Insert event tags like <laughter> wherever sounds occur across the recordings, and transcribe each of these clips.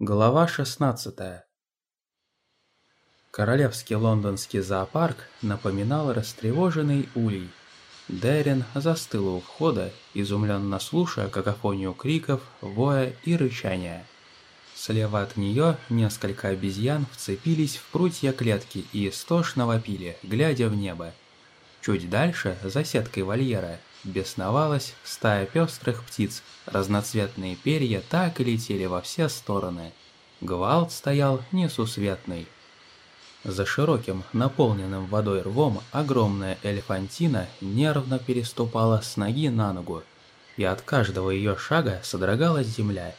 Глава 16 Королевский лондонский зоопарк напоминал растревоженный улей. Дерин застыл у входа, изумленно слушая какофонию криков, воя и рычания. Слева от нее несколько обезьян вцепились в прутья клетки и истошно вопили, глядя в небо. Чуть дальше, за сеткой вольера, бесновалась стая пестрых птиц, разноцветные перья так и летели во все стороны. Гвалт стоял несусветный. За широким, наполненным водой рвом огромная элефантина нервно переступала с ноги на ногу, и от каждого ее шага содрогалась земля.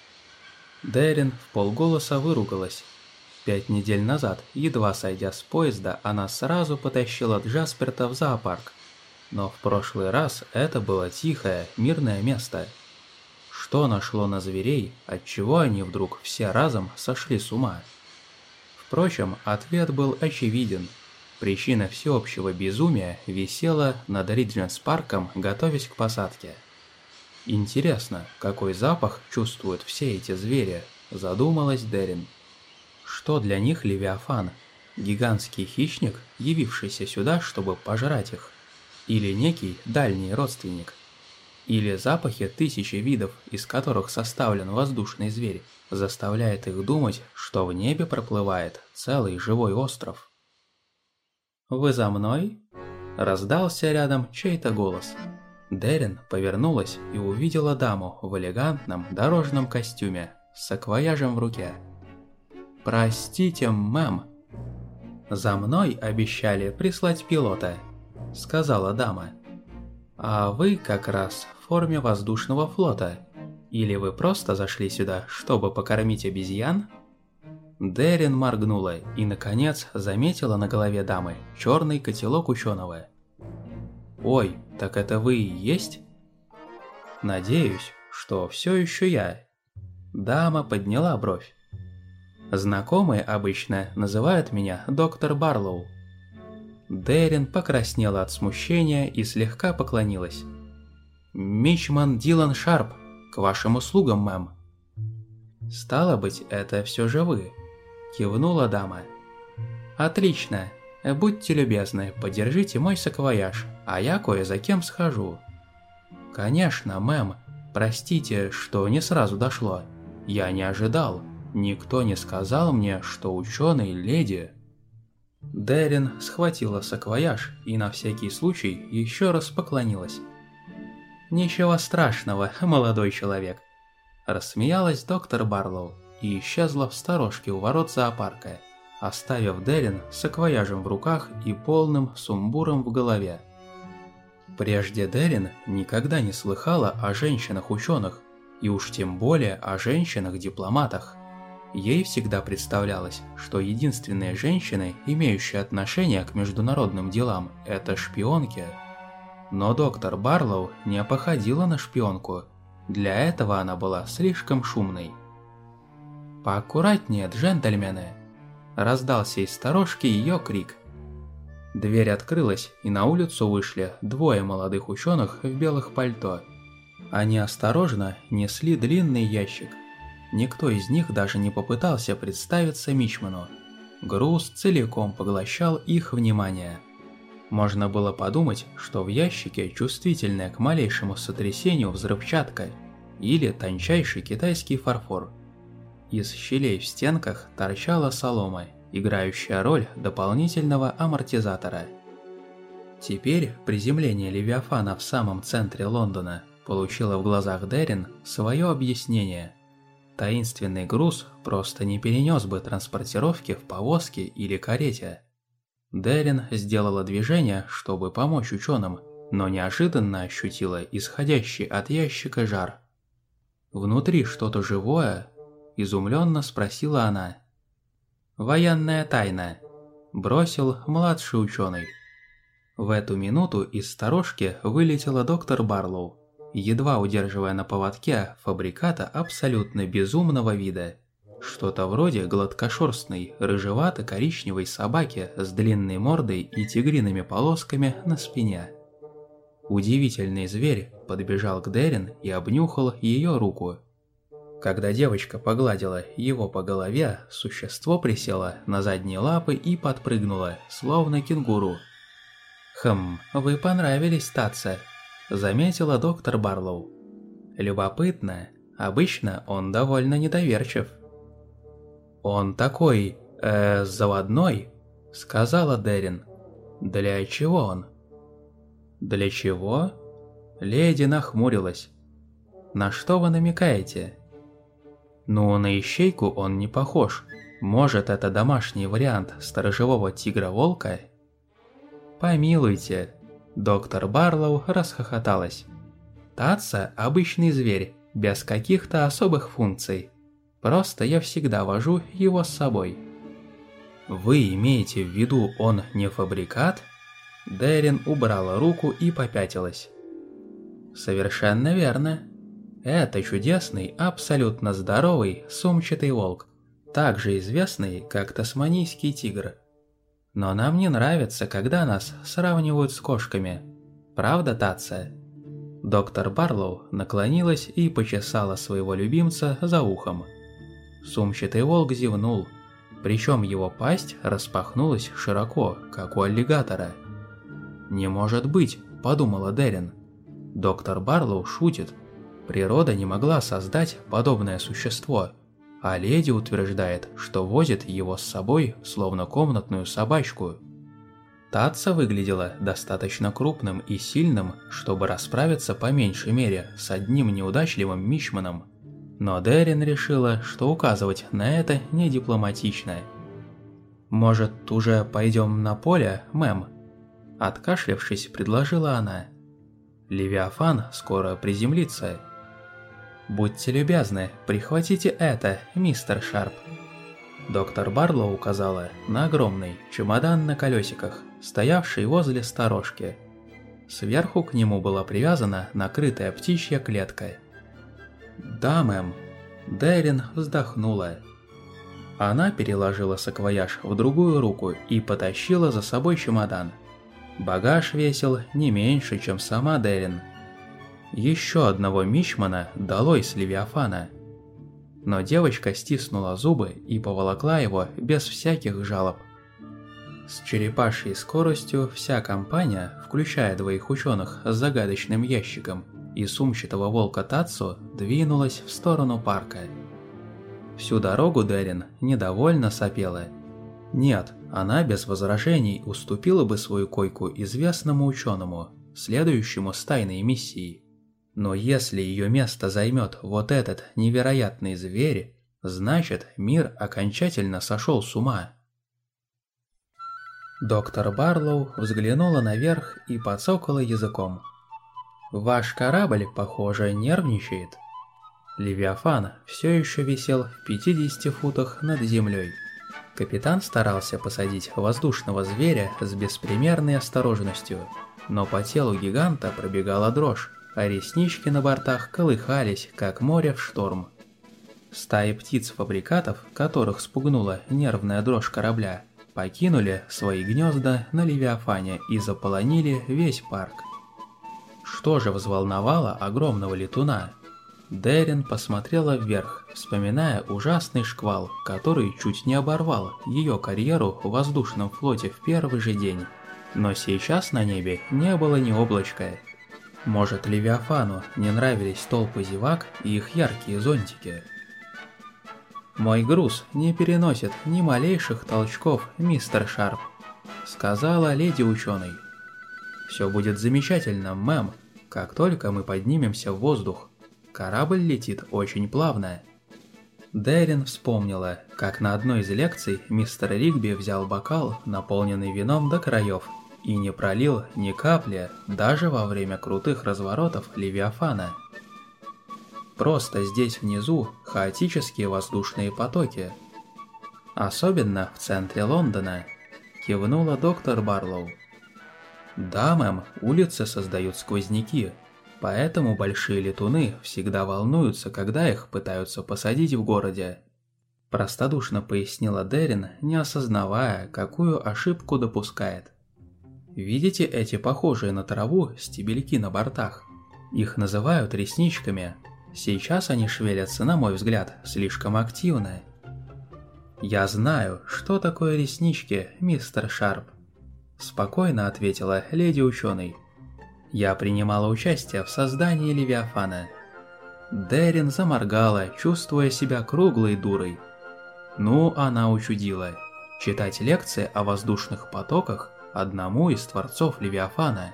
Дерин в полголоса выругалась. Пять недель назад, едва сойдя с поезда, она сразу потащила Джасперта в зоопарк, но в прошлый раз это было тихое, мирное место. Что нашло на зверей, отчего они вдруг все разом сошли с ума? Впрочем, ответ был очевиден. Причина всеобщего безумия висела над Ридженс-парком, готовясь к посадке. Интересно, какой запах чувствуют все эти звери, задумалась Дерин. Что для них Левиафан? Гигантский хищник, явившийся сюда, чтобы пожрать их? Или некий дальний родственник, или запахи тысячи видов, из которых составлен воздушный зверь, заставляет их думать, что в небе проплывает целый живой остров. «Вы за мной?» – раздался рядом чей-то голос. Дерин повернулась и увидела даму в элегантном дорожном костюме с саквояжем в руке. «Простите, мэм!» «За мной обещали прислать пилота», — сказала дама. «А вы как раз в форме воздушного флота. Или вы просто зашли сюда, чтобы покормить обезьян?» Дерин моргнула и, наконец, заметила на голове дамы черный котелок ученого. «Ой, так это вы и есть?» «Надеюсь, что все еще я». Дама подняла бровь. Знакомые обычно называют меня доктор Барлоу. Дерин покраснела от смущения и слегка поклонилась. «Мичман Дилан Шарп, к вашим услугам, мэм». «Стало быть, это все же вы», – кивнула дама. «Отлично. Будьте любезны, подержите мой саквояж, а я кое за кем схожу». «Конечно, мэм. Простите, что не сразу дошло. Я не ожидал. Никто не сказал мне, что ученый леди...» Дерин схватила саквояж и на всякий случай еще раз поклонилась. «Ничего страшного, <laughs> молодой человек», – рассмеялась доктор Барлоу и исчезла в сторожке у ворот зоопарка, оставив Дерин с саквояжем в руках и полным сумбуром в голове. Прежде Дерин никогда не слыхала о женщинах-ученых, и уж тем более о женщинах-дипломатах. Ей всегда представлялось, что единственные женщины, имеющие отношение к международным делам, это шпионки. Но доктор Барлоу не походила на шпионку. Для этого она была слишком шумной. «Поаккуратнее, джентльмены!» Раздался из сторожки ее крик. Дверь открылась, и на улицу вышли двое молодых ученых в белых пальто. Они осторожно несли длинный ящик – Никто из них даже не попытался представиться Мичману. Груз целиком поглощал их внимание. Можно было подумать, что в ящике чувствительная к малейшему сотрясению взрывчатка или тончайший китайский фарфор. Из щелей в стенках торчала солома, играющая роль дополнительного амортизатора. Теперь приземление Левиафана в самом центре Лондона получило в глазах Дерин свое объяснение – Таинственный груз просто не перенес бы транспортировки в повозке или карете. Дерин сделала движение, чтобы помочь ученым, но неожиданно ощутила исходящий от ящика жар. «Внутри что-то живое?» – изумленно спросила она. «Военная тайна», – бросил младший ученый. В эту минуту из сторожки вылетела доктор Барлоу едва удерживая на поводке фабриката абсолютно безумного вида. Что-то вроде гладкошерстной, рыжевато-коричневой собаки с длинной мордой и тигриными полосками на спине. Удивительный зверь подбежал к Дерин и обнюхал ее руку. Когда девочка погладила его по голове, существо присело на задние лапы и подпрыгнуло, словно кенгуру. «Хм, вы понравились, Татца», – заметила доктор Барлоу. «Любопытно, обычно он довольно недоверчив». «Он такой, э, заводной», – сказала Дерин. «Для чего он?» «Для чего?» Леди нахмурилась. «На что вы намекаете?» «Ну, на ищейку он не похож. Может, это домашний вариант сторожевого тигра-волка?» «Помилуйте!» Доктор Барлоу расхохоталась. «Таца – обычный зверь, без каких-то особых функций. Просто я всегда вожу его с собой». «Вы имеете в виду, он не фабрикат?» Дерин убрала руку и попятилась. Совершенно верно. Это чудесный, абсолютно здоровый, сумчатый волк, также известный как тасманийский тигр. Но нам не нравится, когда нас сравнивают с кошками. Правда, Татца? Доктор Барлоу наклонилась и почесала своего любимца за ухом. Сумчатый волк зевнул, причем его пасть распахнулась широко, как у аллигатора. «Не может быть», – подумала Дерин. Доктор Барлоу шутит. Природа не могла создать подобное существо, а леди утверждает, что возит его с собой, словно комнатную собачку. Татца выглядела достаточно крупным и сильным, чтобы расправиться по меньшей мере с одним неудачливым мичманом. Но Дерин решила, что указывать на это не дипломатично. «Может, уже пойдем на поле, мэм?» Откашлявшись, предложила она. Левиафан скоро приземлится. Будьте любезны, прихватите это, мистер Шарп. Доктор Барлоу указала на огромный чемодан на колесиках, стоявший возле сторожки. Сверху к нему была привязана накрытая птичья клетка. «Да, мэм». Дэрин вздохнула. Она переложила саквояж в другую руку и потащила за собой чемодан – Багаж весил не меньше, чем сама Дерин. Еще одного мичмана долой с Левиафана. Но девочка стиснула зубы и поволокла его без всяких жалоб. С черепашьей скоростью вся компания, включая двоих ученых с загадочным ящиком и сумчатого волка Тацу, двинулась в сторону парка. Всю дорогу Дерин недовольно сопела. Нет, она без возражений уступила бы свою койку известному ученому, следующему с тайной миссией. Но если ее место займет вот этот невероятный зверь, значит мир окончательно сошел с ума. Доктор Барлоу взглянула наверх и подсокала языком. «Ваш корабль, похоже, нервничает». Левиафан все еще висел в 50 футах над землей. Капитан старался посадить воздушного зверя с беспримерной осторожностью, но по телу гиганта пробегала дрожь, а реснички на бортах колыхались, как море в шторм. Стаи птиц-фабрикатов, которых спугнула нервная дрожь корабля, покинули свои гнезда на Левиафане и заполонили весь парк. Что же взволновало огромного летуна? Дерин посмотрела вверх, вспоминая ужасный шквал, который чуть не оборвал ее карьеру в воздушном флоте в первый же день. Но сейчас на небе не было ни облачка. Может, Левиафану не нравились толпы зевак и их яркие зонтики? «Мой груз не переносит ни малейших толчков, мистер Шарп», — сказала леди ученый. «Все будет замечательно, мэм, как только мы поднимемся в воздух». Корабль летит очень плавно. Дэрин вспомнила, как на одной из лекций мистер Ригби взял бокал, наполненный вином до краев, и не пролил ни капли даже во время крутых разворотов Левиафана. Просто здесь внизу хаотические воздушные потоки. Особенно в центре Лондона, кивнула доктор Барлоу. Да, мэм, улицы создают сквозняки, Поэтому большие летуны всегда волнуются, когда их пытаются посадить в городе. Простодушно пояснила Дерин, не осознавая, какую ошибку допускает. Видите эти похожие на траву стебельки на бортах? Их называют ресничками. Сейчас они шевелятся, на мой взгляд, слишком активно. «Я знаю, что такое реснички, мистер Шарп», – спокойно ответила леди-ученый. «Я принимала участие в создании Левиафана». Дерин заморгала, чувствуя себя круглой дурой. Ну, она учудила. Читать лекции о воздушных потоках одному из творцов Левиафана.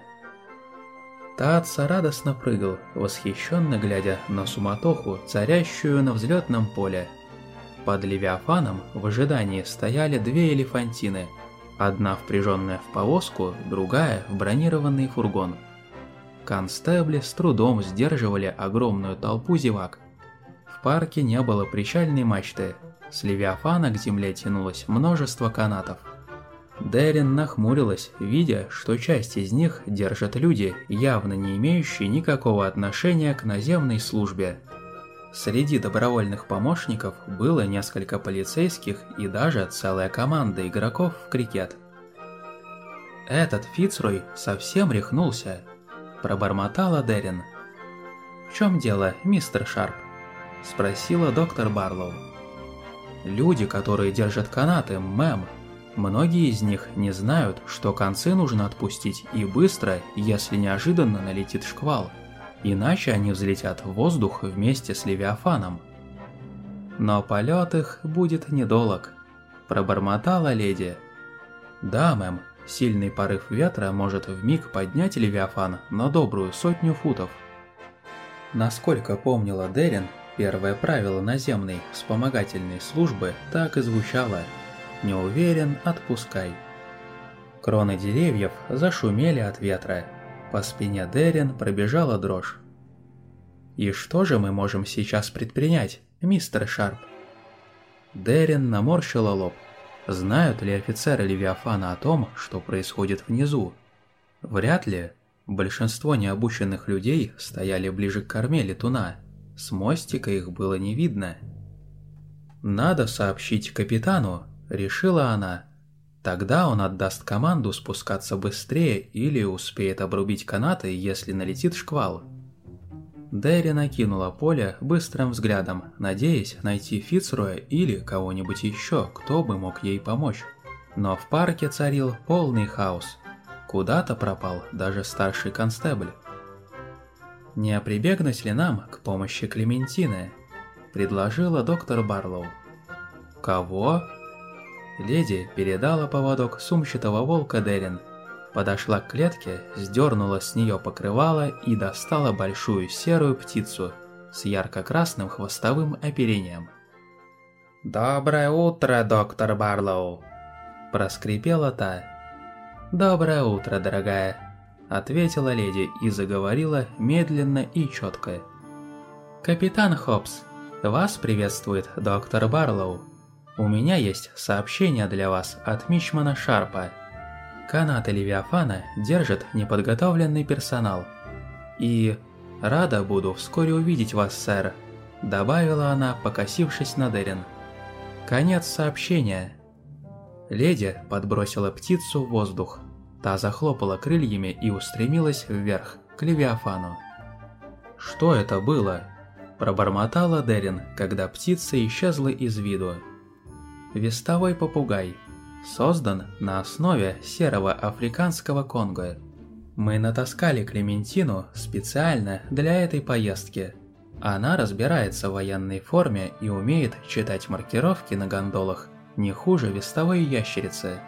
Таца радостно прыгал, восхищенно глядя на суматоху, царящую на взлетном поле. Под Левиафаном в ожидании стояли две элефантины, одна впряженная в повозку, другая в бронированный фургон. Констебли с трудом сдерживали огромную толпу зевак. В парке не было причальной мачты, с Левиафана к земле тянулось множество канатов. Дерин нахмурилась, видя, что часть из них держат люди, явно не имеющие никакого отношения к наземной службе. Среди добровольных помощников было несколько полицейских и даже целая команда игроков в крикет. «Этот Фицрой совсем рехнулся», – пробормотала Дерин. «В чем дело, мистер Шарп?» – спросила доктор Барлоу. «Люди, которые держат канаты, мэм», Многие из них не знают, что концы нужно отпустить и быстро, если неожиданно налетит шквал, иначе они взлетят в воздух вместе с Левиафаном. Но полет их будет недолг, пробормотала леди. Да, мэм, сильный порыв ветра может вмиг поднять Левиафан на добрую сотню футов. Насколько помнила Дерин, первое правило наземной вспомогательной службы так и звучало – не уверен, отпускай. Кроны деревьев зашумели от ветра. По спине Дерин пробежала дрожь. «И что же мы можем сейчас предпринять, мистер Шарп?» Дерин наморщила лоб. Знают ли офицеры Левиафана о том, что происходит внизу? Вряд ли. Большинство необученных людей стояли ближе к корме летуна. С мостика их было не видно. Надо сообщить капитану, решила она. Тогда он отдаст команду спускаться быстрее или успеет обрубить канаты, если налетит шквал. Дэри накинула поле быстрым взглядом, надеясь найти Фицруя или кого-нибудь еще, кто бы мог ей помочь. Но в парке царил полный хаос. Куда-то пропал даже старший констебль. «Не прибегнуть ли нам к помощи Клементины?» – предложила доктор Барлоу. «Кого?» Леди передала поводок сумчатого волка Дерин, подошла к клетке, сдернула с нее покрывало и достала большую серую птицу с ярко-красным хвостовым оперением. «Доброе утро, доктор Барлоу!» – проскрипела та. «Доброе утро, дорогая!» – ответила леди и заговорила медленно и четко. «Капитан Хопс, вас приветствует доктор Барлоу. У меня есть сообщение для вас от Мичмана Шарпа. Канаты Левиафана держит неподготовленный персонал. И рада буду вскоре увидеть вас, сэр, добавила она, покосившись на Дерин. Конец сообщения. Леди подбросила птицу в воздух. Та захлопала крыльями и устремилась вверх, к Левиафану. «Что это было?» – пробормотала Дерин, когда птица исчезла из виду. Вестовой попугай. Создан на основе серого африканского конго. Мы натаскали Клементину специально для этой поездки. Она разбирается в военной форме и умеет читать маркировки на гондолах не хуже вестовой ящерицы.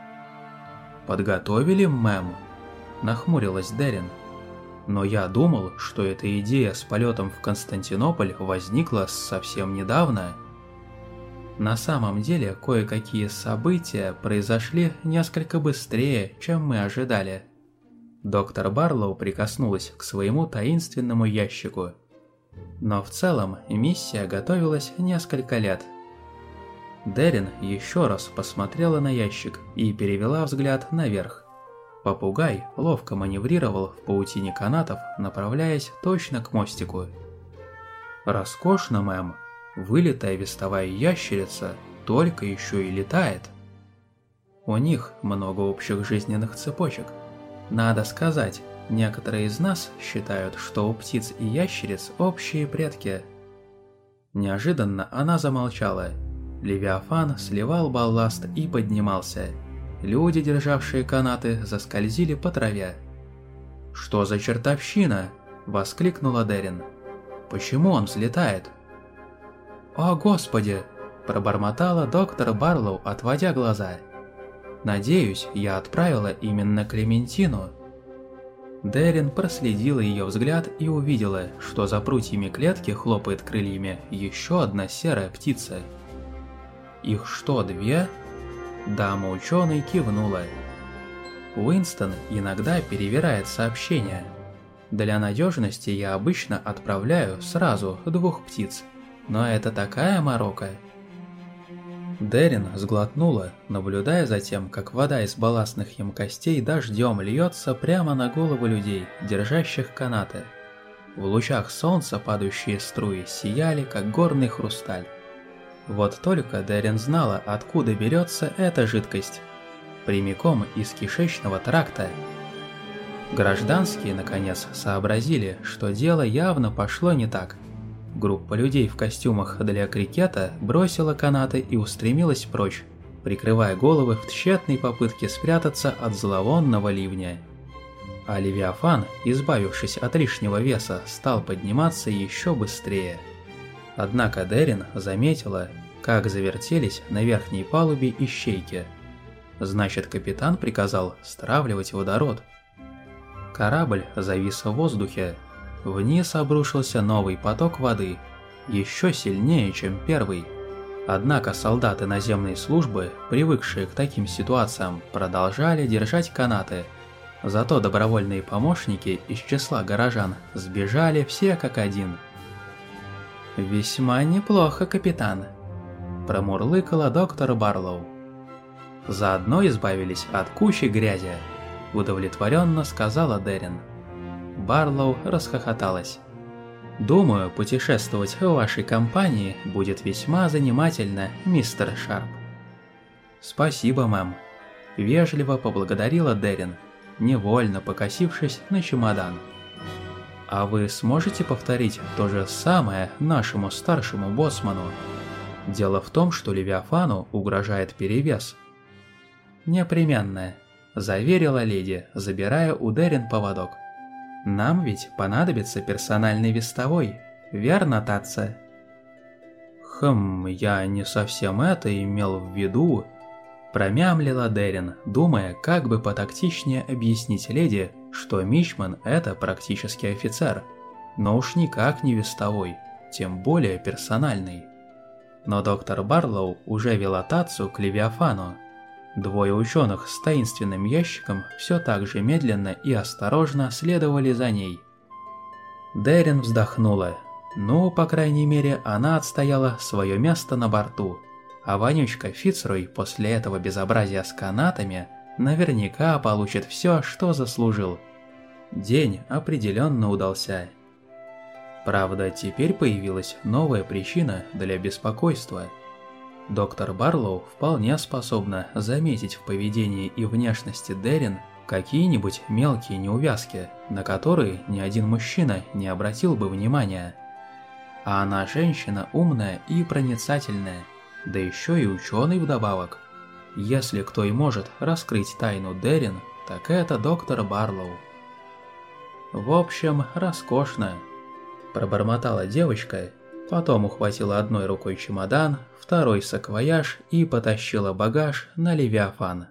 «Подготовили, мэм?» – нахмурилась Дерин. «Но я думал, что эта идея с полетом в Константинополь возникла совсем недавно». На самом деле, кое-какие события произошли несколько быстрее, чем мы ожидали. Доктор Барлоу прикоснулась к своему таинственному ящику. Но в целом миссия готовилась несколько лет. Дерин еще раз посмотрела на ящик и перевела взгляд наверх. Попугай ловко маневрировал в паутине канатов, направляясь точно к мостику. «Роскошно, мэм», Вылитая вестовая ящерица только еще и летает. У них много общих жизненных цепочек. Надо сказать, некоторые из нас считают, что у птиц и ящериц общие предки. Неожиданно она замолчала. Левиафан сливал балласт и поднимался. Люди, державшие канаты, заскользили по траве. «Что за чертовщина?» – воскликнула Дерин. «Почему он взлетает?» «О, Господи!» – пробормотала доктор Барлоу, отводя глаза. «Надеюсь, я отправила именно Клементину». Дерин проследила ее взгляд и увидела, что за прутьями клетки хлопает крыльями еще одна серая птица. «Их что, две?» Дама ученый кивнула. Уинстон иногда перевирает сообщения. Для надежности я обычно отправляю сразу двух птиц, но это такая морока. Дерин сглотнула, наблюдая за тем, как вода из балластных емкостей дождем льется прямо на голову людей, держащих канаты. В лучах солнца падающие струи сияли, как горный хрусталь. Вот только Дерин знала, откуда берется эта жидкость. Прямиком из кишечного тракта. Гражданские, наконец, сообразили, что дело явно пошло не так. Группа людей в костюмах для крикета бросила канаты и устремилась прочь, прикрывая головы в тщетной попытке спрятаться от зловонного ливня. А Левиафан, избавившись от лишнего веса, стал подниматься еще быстрее. Однако Дерин заметила, как завертелись на верхней палубе ищейки. Значит, капитан приказал стравливать водород. Корабль завис в воздухе, Вниз обрушился новый поток воды, еще сильнее, чем первый. Однако солдаты наземной службы, привыкшие к таким ситуациям, продолжали держать канаты. Зато добровольные помощники из числа горожан сбежали все как один. «Весьма неплохо, капитан», – промурлыкала доктор Барлоу. «Заодно избавились от кучи грязи», – удовлетворенно сказала Дерин. Барлоу расхохоталась. «Думаю, путешествовать в вашей компании будет весьма занимательно, мистер Шарп». «Спасибо, мэм», – вежливо поблагодарила Дерин, невольно покосившись на чемодан. «А вы сможете повторить то же самое нашему старшему боссману? Дело в том, что Левиафану угрожает перевес». «Непременно», – заверила леди, забирая у Дерин поводок. Нам ведь понадобится персональный вестовой, верно, Татца? Хм, я не совсем это имел в виду, промямлила Дерин, думая, как бы потактичнее объяснить леди, что Мичман это практически офицер, но уж никак не вестовой, тем более персональный. Но доктор Барлоу уже вела Тацу к Левиафану, Двое ученых с таинственным ящиком все так же медленно и осторожно следовали за ней. Дерин вздохнула. Ну, по крайней мере, она отстояла свое место на борту. А вонючка Фицрой после этого безобразия с канатами наверняка получит все, что заслужил. День определенно удался. Правда, теперь появилась новая причина для беспокойства – Доктор Барлоу вполне способна заметить в поведении и внешности Дерин какие-нибудь мелкие неувязки, на которые ни один мужчина не обратил бы внимания. А она женщина умная и проницательная, да еще и ученый вдобавок. Если кто и может раскрыть тайну Дерин, так это доктор Барлоу. В общем, роскошно, пробормотала девочка Потом ухватила одной рукой чемодан, второй саквояж и потащила багаж на Левиафан.